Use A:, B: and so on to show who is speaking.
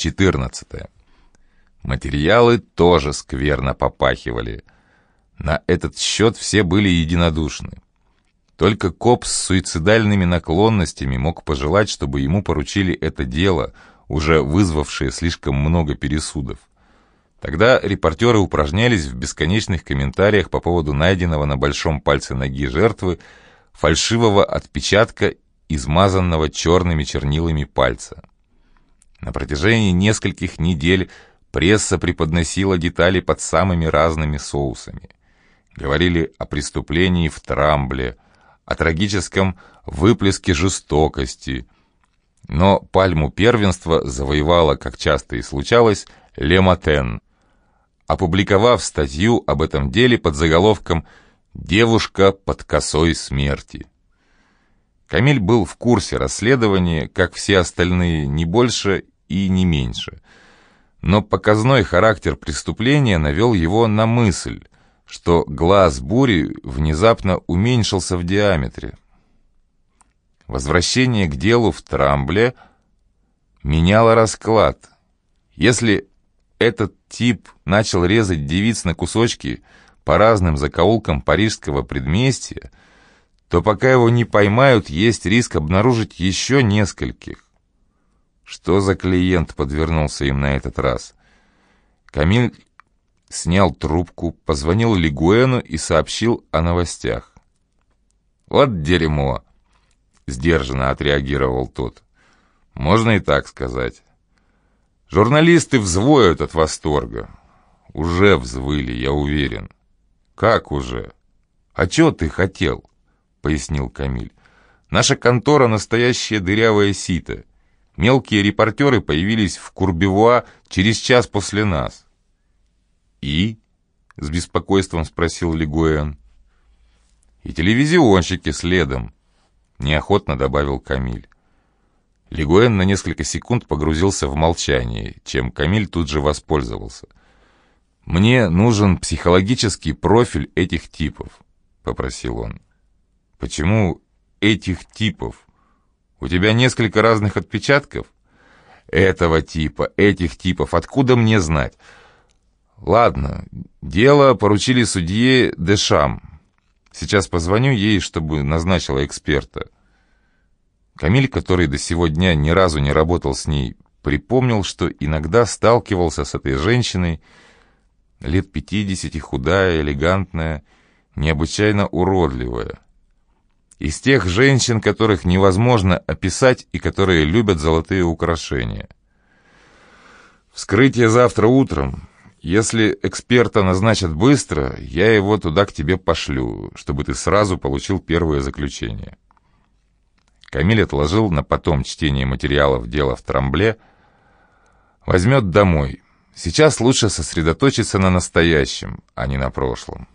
A: 14. Материалы тоже скверно попахивали. На этот счет все были единодушны. Только коп с суицидальными наклонностями мог пожелать, чтобы ему поручили это дело, уже вызвавшее слишком много пересудов. Тогда репортеры упражнялись в бесконечных комментариях по поводу найденного на большом пальце ноги жертвы фальшивого отпечатка, измазанного черными чернилами пальца. На протяжении нескольких недель пресса преподносила детали под самыми разными соусами. Говорили о преступлении в Трамбле, о трагическом выплеске жестокости. Но пальму первенства завоевала, как часто и случалось, Лематен, опубликовав статью об этом деле под заголовком «Девушка под косой смерти». Камиль был в курсе расследования, как все остальные, не больше и не меньше. Но показной характер преступления навел его на мысль, что глаз бури внезапно уменьшился в диаметре. Возвращение к делу в Трамбле меняло расклад. Если этот тип начал резать девиц на кусочки по разным закоулкам парижского предместья, то пока его не поймают, есть риск обнаружить еще нескольких. Что за клиент подвернулся им на этот раз? Камиль снял трубку, позвонил Лигуэну и сообщил о новостях. «Вот дерьмо!» — сдержанно отреагировал тот. «Можно и так сказать». Журналисты взвоют от восторга. Уже взвыли, я уверен. Как уже? А чё ты хотел? Пояснил Камиль. Наша контора настоящее дырявое сито. Мелкие репортеры появились в Курбевуа через час после нас. «И?» — с беспокойством спросил Лигуэн. «И телевизионщики следом», — неохотно добавил Камиль. Лигуэн на несколько секунд погрузился в молчание, чем Камиль тут же воспользовался. «Мне нужен психологический профиль этих типов», — попросил он. «Почему этих типов? У тебя несколько разных отпечатков?» «Этого типа, этих типов, откуда мне знать?» «Ладно, дело поручили судье Дешам. Сейчас позвоню ей, чтобы назначила эксперта». Камиль, который до сего дня ни разу не работал с ней, припомнил, что иногда сталкивался с этой женщиной, лет пятидесяти, худая, элегантная, необычайно уродливая. Из тех женщин, которых невозможно описать и которые любят золотые украшения. Вскрытие завтра утром. Если эксперта назначат быстро, я его туда к тебе пошлю, чтобы ты сразу получил первое заключение. Камиль отложил на потом чтение материалов дела в Трамбле. Возьмет домой. Сейчас лучше сосредоточиться на настоящем, а не на прошлом.